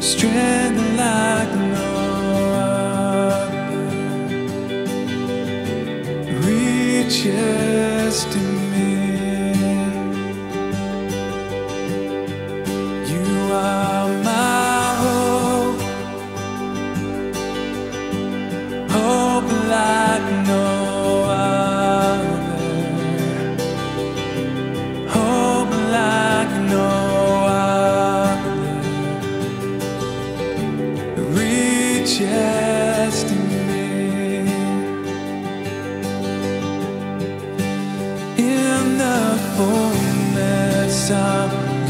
strength like no other reaches to me.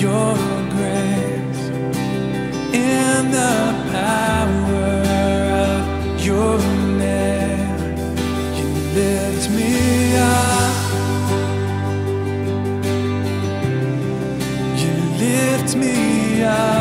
Your grace, in the power of your name, you lift me up. You lift me up.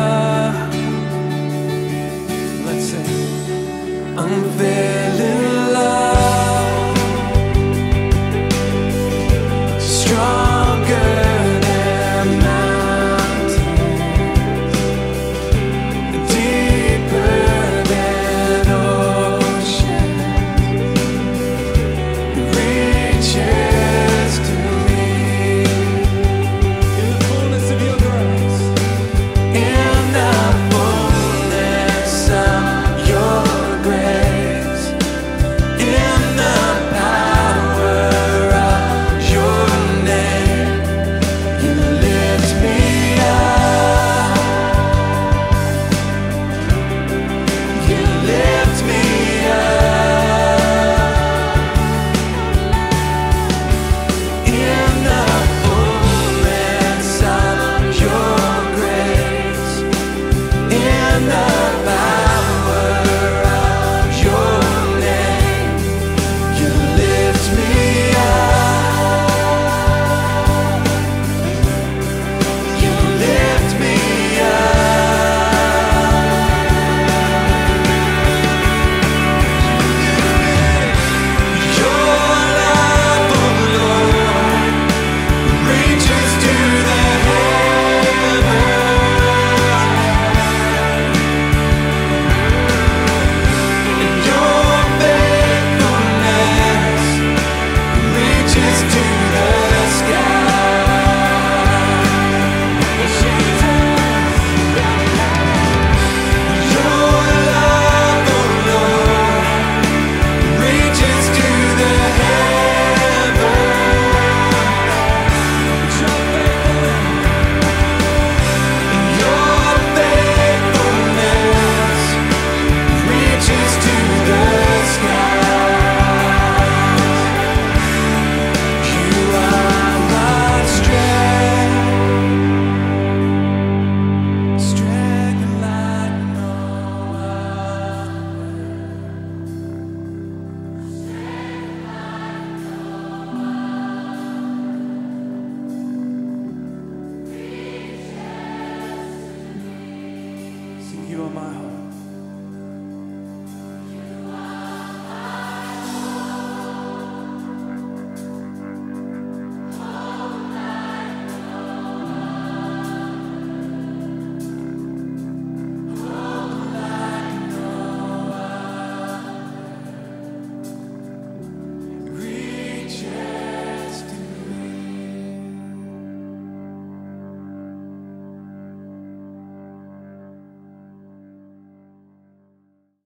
you are my hope.